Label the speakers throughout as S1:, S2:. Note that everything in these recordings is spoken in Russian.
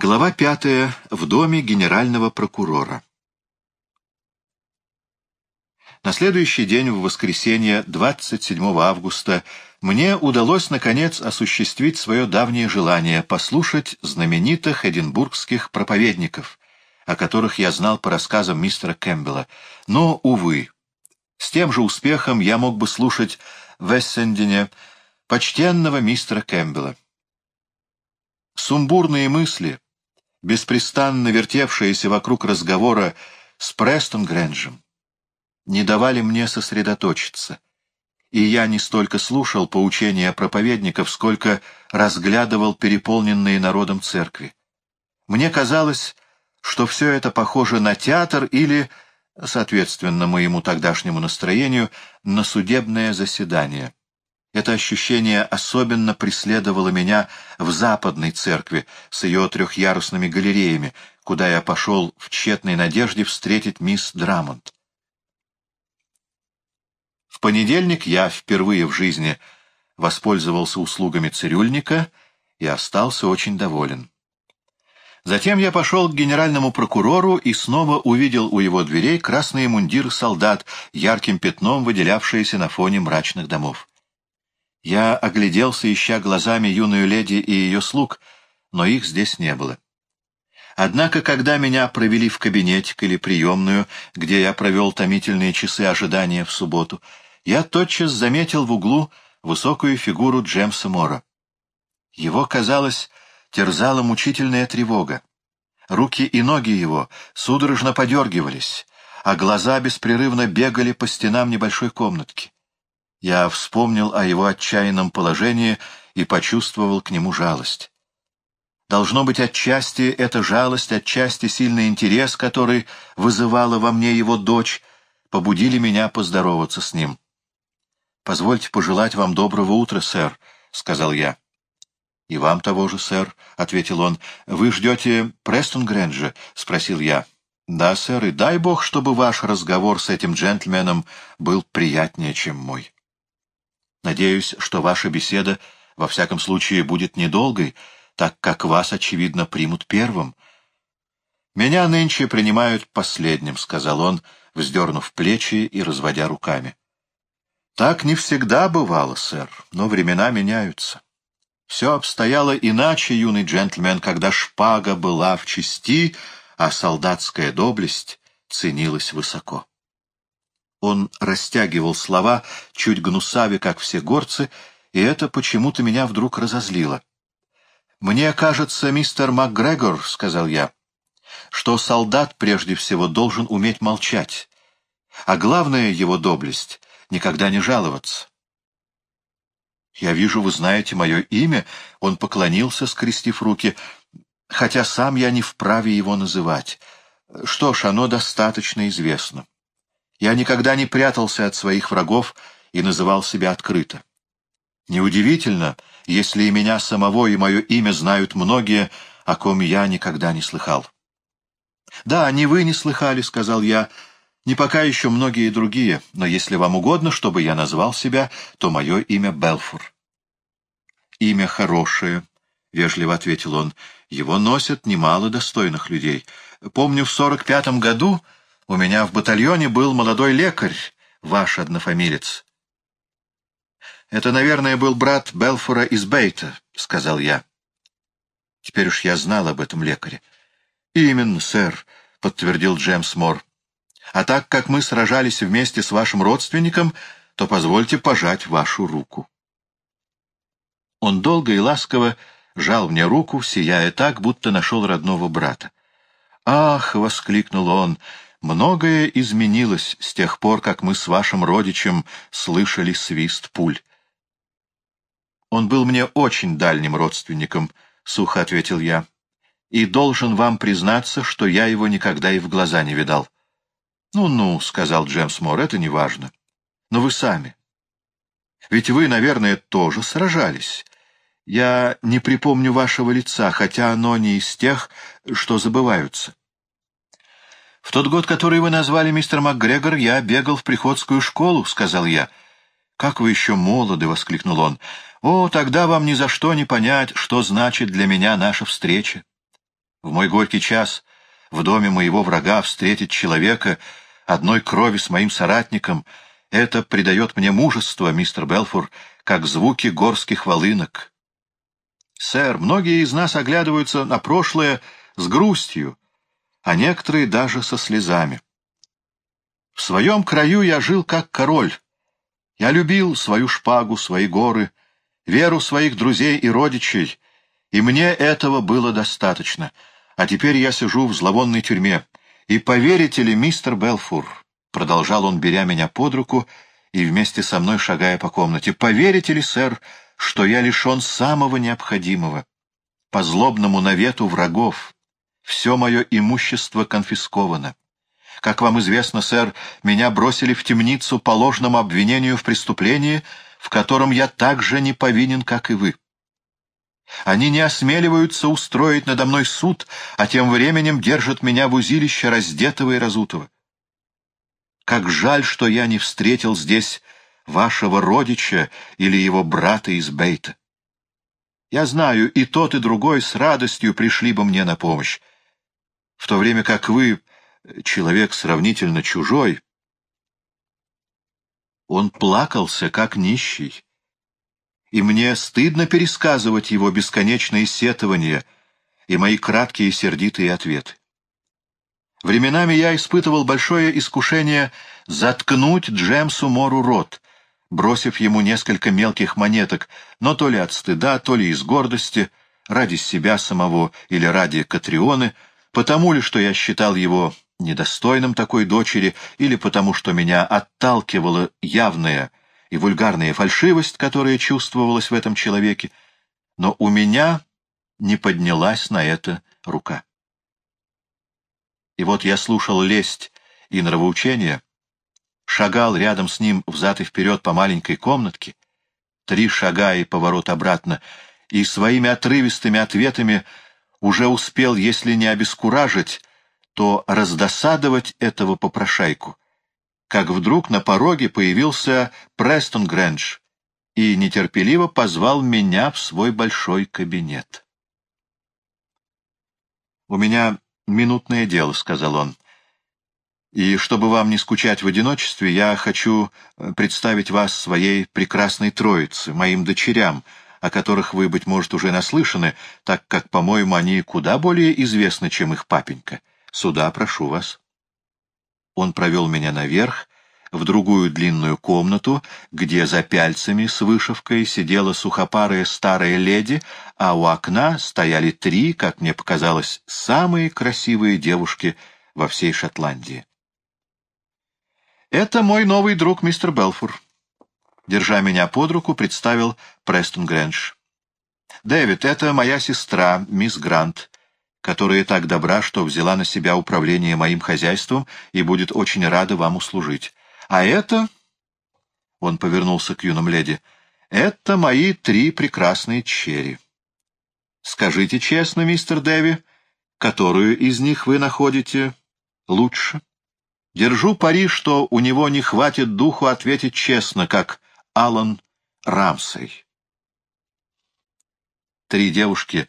S1: Глава пятая. В доме генерального прокурора. На следующий день, в воскресенье, 27 августа, мне удалось, наконец, осуществить свое давнее желание послушать знаменитых эдинбургских проповедников, о которых я знал по рассказам мистера Кэмпбелла. Но, увы, с тем же успехом я мог бы слушать в Эссендине почтенного мистера Кэмпбелла. Сумбурные мысли — беспрестанно вертевшиеся вокруг разговора с Престон Грэнджем, не давали мне сосредоточиться, и я не столько слушал поучения проповедников, сколько разглядывал переполненные народом церкви. Мне казалось, что все это похоже на театр или, соответственно моему тогдашнему настроению, на судебное заседание. Это ощущение особенно преследовало меня в западной церкви с ее трехъярусными галереями, куда я пошел в тщетной надежде встретить мисс Драмонт. В понедельник я впервые в жизни воспользовался услугами цирюльника и остался очень доволен. Затем я пошел к генеральному прокурору и снова увидел у его дверей красные мундиры солдат, ярким пятном выделявшиеся на фоне мрачных домов. Я огляделся, ища глазами юную леди и ее слуг, но их здесь не было. Однако, когда меня провели в кабинетик или приемную, где я провел томительные часы ожидания в субботу, я тотчас заметил в углу высокую фигуру Джемса Мора. Его, казалось, терзала мучительная тревога. Руки и ноги его судорожно подергивались, а глаза беспрерывно бегали по стенам небольшой комнатки. Я вспомнил о его отчаянном положении и почувствовал к нему жалость. Должно быть, отчасти эта жалость, отчасти сильный интерес, который вызывала во мне его дочь, побудили меня поздороваться с ним. «Позвольте пожелать вам доброго утра, сэр», — сказал я. «И вам того же, сэр», — ответил он. «Вы ждете Престон Грэнджа?» — спросил я. «Да, сэр, и дай бог, чтобы ваш разговор с этим джентльменом был приятнее, чем мой». Надеюсь, что ваша беседа во всяком случае будет недолгой, так как вас, очевидно, примут первым. «Меня нынче принимают последним», — сказал он, вздернув плечи и разводя руками. «Так не всегда бывало, сэр, но времена меняются. Все обстояло иначе, юный джентльмен, когда шпага была в чести, а солдатская доблесть ценилась высоко». Он растягивал слова, чуть гнусави, как все горцы, и это почему-то меня вдруг разозлило. «Мне кажется, мистер МакГрегор, — сказал я, — что солдат прежде всего должен уметь молчать, а главное его доблесть — никогда не жаловаться». «Я вижу, вы знаете мое имя», — он поклонился, скрестив руки, — «хотя сам я не вправе его называть. Что ж, оно достаточно известно». Я никогда не прятался от своих врагов и называл себя открыто. Неудивительно, если и меня самого, и мое имя знают многие, о ком я никогда не слыхал. «Да, не вы не слыхали», — сказал я, — «не пока еще многие другие, но если вам угодно, чтобы я назвал себя, то мое имя Белфур». «Имя хорошее», — вежливо ответил он, — «его носят немало достойных людей. Помню, в сорок пятом году у меня в батальоне был молодой лекарь, ваш однофамилец. Это, наверное, был брат Белфора из Бейта, — сказал я. Теперь уж я знал об этом лекаре. Именно, сэр, — подтвердил Джеймс Мор. А так как мы сражались вместе с вашим родственником, то позвольте пожать вашу руку. Он долго и ласково жал мне руку, сияя так, будто нашел родного брата. «Ах!» — воскликнул он — Многое изменилось с тех пор, как мы с вашим родичем слышали свист пуль. Он был мне очень дальним родственником, — сухо ответил я, — и должен вам признаться, что я его никогда и в глаза не видал. «Ну — сказал Джемс Мор, — это не важно. Но вы сами. Ведь вы, наверное, тоже сражались. Я не припомню вашего лица, хотя оно не из тех, что забываются. «В тот год, который вы назвали, мистер МакГрегор, я бегал в приходскую школу», — сказал я. «Как вы еще молоды!» — воскликнул он. «О, тогда вам ни за что не понять, что значит для меня наша встреча. В мой горький час в доме моего врага встретить человека одной крови с моим соратником — это придает мне мужество, мистер Белфур, как звуки горских волынок. Сэр, многие из нас оглядываются на прошлое с грустью, а некоторые даже со слезами. В своем краю я жил как король. Я любил свою шпагу, свои горы, веру своих друзей и родичей, и мне этого было достаточно. А теперь я сижу в зловонной тюрьме. И поверите ли, мистер Белфур, — продолжал он, беря меня под руку и вместе со мной шагая по комнате, — поверите ли, сэр, что я лишен самого необходимого? По злобному навету врагов все мое имущество конфисковано. Как вам известно, сэр, меня бросили в темницу по ложному обвинению в преступлении, в котором я так же не повинен, как и вы. Они не осмеливаются устроить надо мной суд, а тем временем держат меня в узилище раздетого и разутого. Как жаль, что я не встретил здесь вашего родича или его брата из Бейта. Я знаю, и тот, и другой с радостью пришли бы мне на помощь, в то время как вы человек сравнительно чужой. Он плакался, как нищий, и мне стыдно пересказывать его бесконечные сетования и мои краткие сердитые ответы. Временами я испытывал большое искушение заткнуть Джемсу Мору рот, бросив ему несколько мелких монеток, но то ли от стыда, то ли из гордости, ради себя самого или ради Катрионы, потому ли, что я считал его недостойным такой дочери, или потому что меня отталкивала явная и вульгарная фальшивость, которая чувствовалась в этом человеке, но у меня не поднялась на это рука. И вот я слушал лесть и нравоучение, шагал рядом с ним взад и вперед по маленькой комнатке, три шага и поворот обратно, и своими отрывистыми ответами уже успел, если не обескуражить, то раздосадовать этого попрошайку, как вдруг на пороге появился Престон Грэндж и нетерпеливо позвал меня в свой большой кабинет. «У меня минутное дело», — сказал он. «И чтобы вам не скучать в одиночестве, я хочу э, представить вас своей прекрасной троице, моим дочерям, о которых вы, быть может, уже наслышаны, так как, по-моему, они куда более известны, чем их папенька. Сюда, прошу вас. Он провел меня наверх, в другую длинную комнату, где за пяльцами с вышивкой сидела сухопарая старая леди, а у окна стояли три, как мне показалось, самые красивые девушки во всей Шотландии. «Это мой новый друг мистер Белфур», — держа меня под руку, представил Престон Грэндж. «Дэвид, это моя сестра, мисс Грант, которая так добра, что взяла на себя управление моим хозяйством и будет очень рада вам услужить. А это...» — он повернулся к юным леди. «Это мои три прекрасные черри. Скажите честно, мистер Дэви, которую из них вы находите лучше? Держу пари, что у него не хватит духу ответить честно, как Алан Рамсей». Три девушки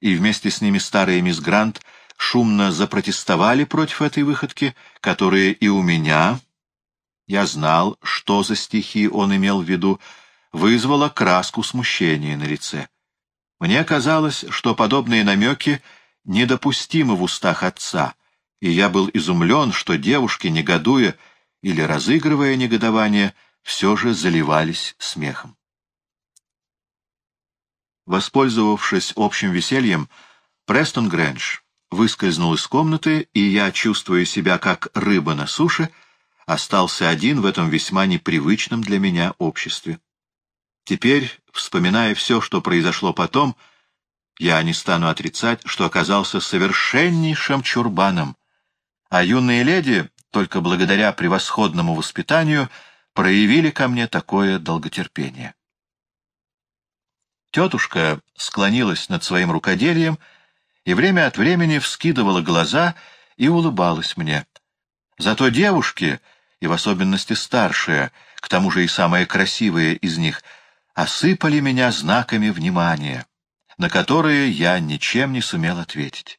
S1: и вместе с ними старая мисс Грант шумно запротестовали против этой выходки, которая и у меня, я знал, что за стихи он имел в виду, вызвала краску смущения на лице. Мне казалось, что подобные намеки недопустимы в устах отца, и я был изумлен, что девушки, негодуя или разыгрывая негодование, все же заливались смехом. Воспользовавшись общим весельем, Престон Грэндж выскользнул из комнаты, и я, чувствуя себя как рыба на суше, остался один в этом весьма непривычном для меня обществе. Теперь, вспоминая все, что произошло потом, я не стану отрицать, что оказался совершеннейшим чурбаном, а юные леди, только благодаря превосходному воспитанию, проявили ко мне такое долготерпение. Тетушка склонилась над своим рукоделием и время от времени вскидывала глаза и улыбалась мне. Зато девушки, и в особенности старшие, к тому же и самые красивые из них, осыпали меня знаками внимания, на которые я ничем не сумел ответить.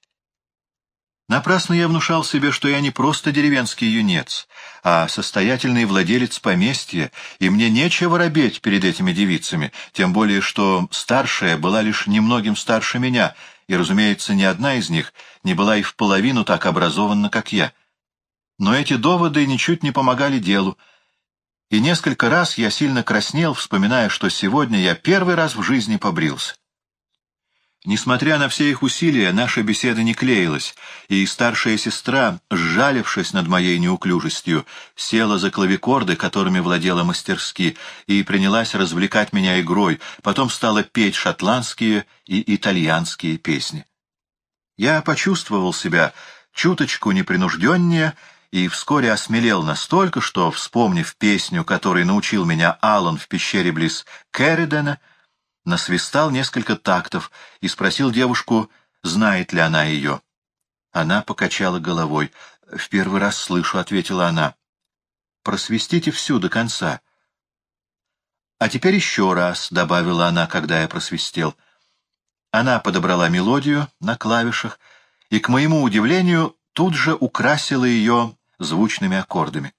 S1: Напрасно я внушал себе, что я не просто деревенский юнец, а состоятельный владелец поместья, и мне нечего робеть перед этими девицами, тем более что старшая была лишь немногим старше меня, и, разумеется, ни одна из них не была и в половину так образована, как я. Но эти доводы ничуть не помогали делу, и несколько раз я сильно краснел, вспоминая, что сегодня я первый раз в жизни побрился. Несмотря на все их усилия, наша беседа не клеилась, и старшая сестра, сжалившись над моей неуклюжестью, села за клавикорды, которыми владела мастерски, и принялась развлекать меня игрой, потом стала петь шотландские и итальянские песни. Я почувствовал себя чуточку непринужденнее и вскоре осмелел настолько, что, вспомнив песню, которой научил меня Аллан в пещере близ Керридена, насвистал несколько тактов и спросил девушку, знает ли она ее. Она покачала головой. «В первый раз слышу», — ответила она. «Просвистите всю до конца». «А теперь еще раз», — добавила она, когда я просвистел. Она подобрала мелодию на клавишах и, к моему удивлению, тут же украсила ее звучными аккордами.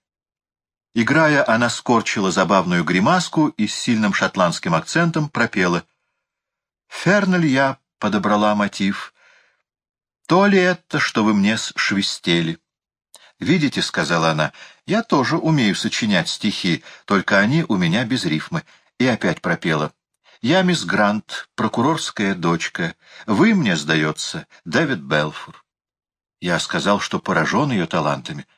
S1: Играя, она скорчила забавную гримаску и с сильным шотландским акцентом пропела. «Фернель я подобрала мотив. То ли это, что вы мне швистели?» «Видите, — сказала она, — я тоже умею сочинять стихи, только они у меня без рифмы». И опять пропела. «Я мисс Грант, прокурорская дочка. Вы, мне сдается, Дэвид Белфур». Я сказал, что поражен ее талантами.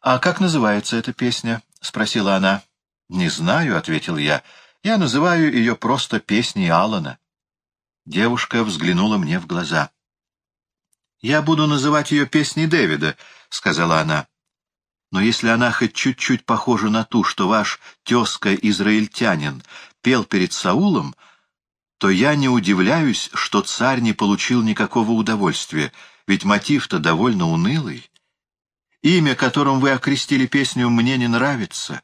S1: «А как называется эта песня?» — спросила она. «Не знаю», — ответил я. «Я называю ее просто песней Алана». Девушка взглянула мне в глаза. «Я буду называть ее песней Дэвида», — сказала она. «Но если она хоть чуть-чуть похожа на ту, что ваш тезка-израильтянин пел перед Саулом, то я не удивляюсь, что царь не получил никакого удовольствия, ведь мотив-то довольно унылый». Имя, которым вы окрестили песню, мне не нравится.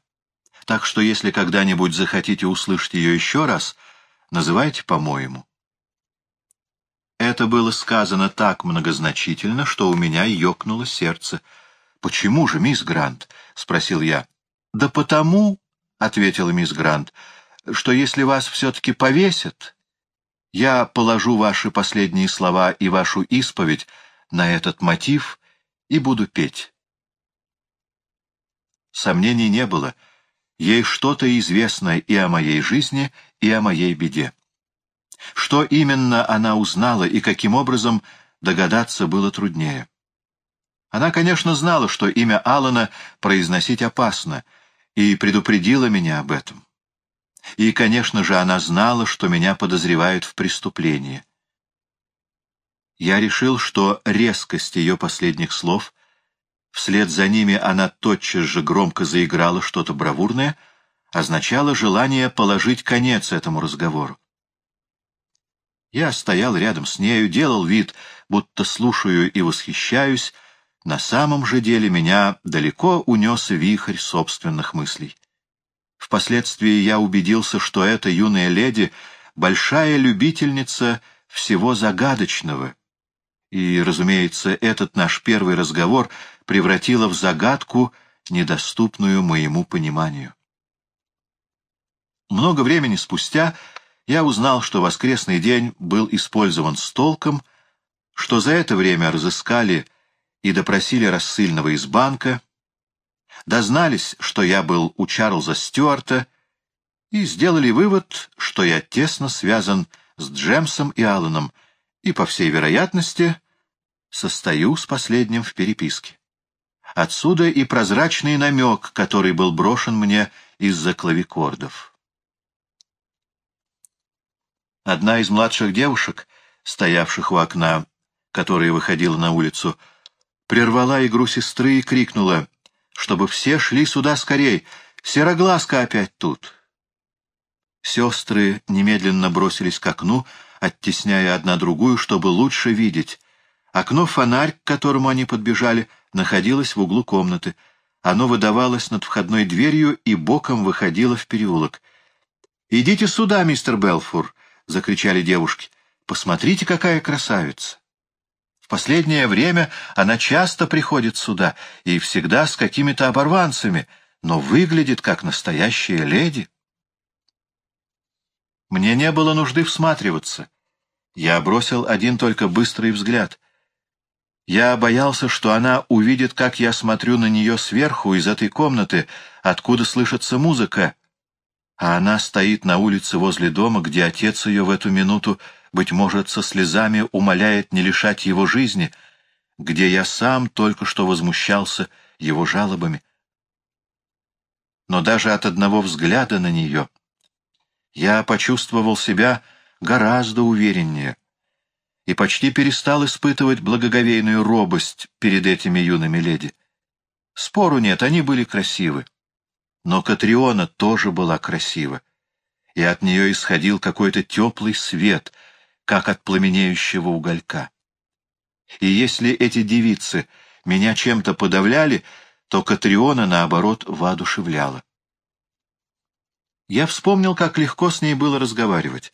S1: Так что если когда-нибудь захотите услышать ее еще раз, называйте по-моему. Это было сказано так многозначительно, что у меня ёкнуло сердце. «Почему же, мисс Грант?» — спросил я. «Да потому», — ответила мисс Грант, — «что если вас все-таки повесят, я положу ваши последние слова и вашу исповедь на этот мотив и буду петь». Сомнений не было. Ей что-то известно и о моей жизни, и о моей беде. Что именно она узнала и каким образом догадаться было труднее. Она, конечно, знала, что имя Алана произносить опасно, и предупредила меня об этом. И, конечно же, она знала, что меня подозревают в преступлении. Я решил, что резкость ее последних слов вслед за ними она тотчас же громко заиграла что-то бравурное, означало желание положить конец этому разговору. Я стоял рядом с нею, делал вид, будто слушаю и восхищаюсь, на самом же деле меня далеко унес вихрь собственных мыслей. Впоследствии я убедился, что эта юная леди — большая любительница всего загадочного. И, разумеется, этот наш первый разговор — превратила в загадку, недоступную моему пониманию. Много времени спустя я узнал, что воскресный день был использован с толком, что за это время разыскали и допросили рассыльного из банка, дознались, что я был у Чарльза Стюарта, и сделали вывод, что я тесно связан с Джемсом и Алланом и, по всей вероятности, состою с последним в переписке. Отсюда и прозрачный намек, который был брошен мне из-за клавикордов. Одна из младших девушек, стоявших у окна, которая выходила на улицу, прервала игру сестры и крикнула, чтобы все шли сюда скорей, сероглазка опять тут. Сестры немедленно бросились к окну, оттесняя одна другую, чтобы лучше видеть. Окно-фонарь, к которому они подбежали, находилось в углу комнаты. Оно выдавалось над входной дверью и боком выходило в переулок. «Идите сюда, мистер Белфур!» — закричали девушки. «Посмотрите, какая красавица!» В последнее время она часто приходит сюда, и всегда с какими-то оборванцами, но выглядит как настоящая леди. Мне не было нужды всматриваться. Я бросил один только быстрый взгляд. Я боялся, что она увидит, как я смотрю на нее сверху, из этой комнаты, откуда слышится музыка, а она стоит на улице возле дома, где отец ее в эту минуту, быть может, со слезами умоляет не лишать его жизни, где я сам только что возмущался его жалобами. Но даже от одного взгляда на нее я почувствовал себя гораздо увереннее и почти перестал испытывать благоговейную робость перед этими юными леди. Спору нет, они были красивы. Но Катриона тоже была красива, и от нее исходил какой-то теплый свет, как от пламенеющего уголька. И если эти девицы меня чем-то подавляли, то Катриона, наоборот, воодушевляла. Я вспомнил, как легко с ней было разговаривать.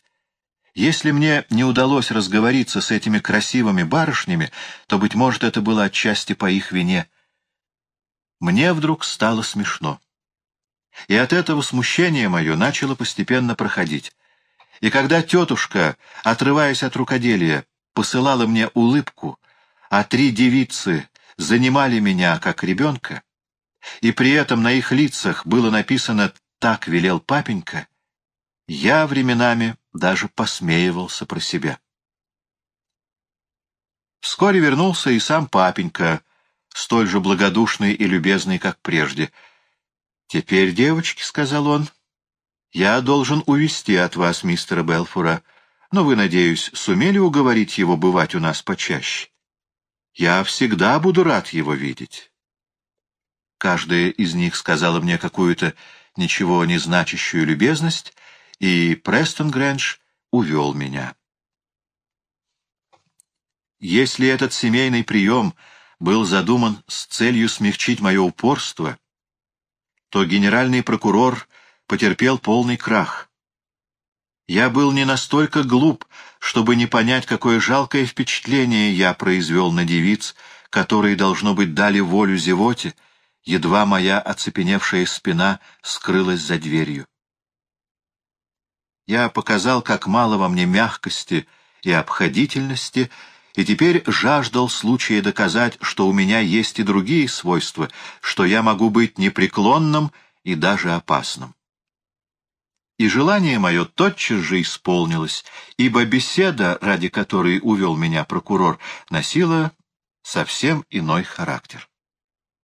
S1: Если мне не удалось разговориться с этими красивыми барышнями, то, быть может, это было отчасти по их вине. Мне вдруг стало смешно. И от этого смущение мое начало постепенно проходить. И когда тетушка, отрываясь от рукоделия, посылала мне улыбку, а три девицы занимали меня как ребенка, и при этом на их лицах было написано «Так велел папенька», я временами даже посмеивался про себя. Вскоре вернулся и сам папенька, столь же благодушный и любезный, как прежде — «Теперь, девочки, — сказал он, — я должен увести от вас мистера Белфура, но вы, надеюсь, сумели уговорить его бывать у нас почаще. Я всегда буду рад его видеть». Каждая из них сказала мне какую-то ничего не значащую любезность, и Престон Грэндж увел меня. Если этот семейный прием был задуман с целью смягчить мое упорство, то генеральный прокурор потерпел полный крах. Я был не настолько глуп, чтобы не понять, какое жалкое впечатление я произвел на девиц, которые, должно быть, дали волю зевоте, едва моя оцепеневшая спина скрылась за дверью. Я показал, как мало во мне мягкости и обходительности, и теперь жаждал случая доказать, что у меня есть и другие свойства, что я могу быть непреклонным и даже опасным. И желание мое тотчас же исполнилось, ибо беседа, ради которой увел меня прокурор, носила совсем иной характер.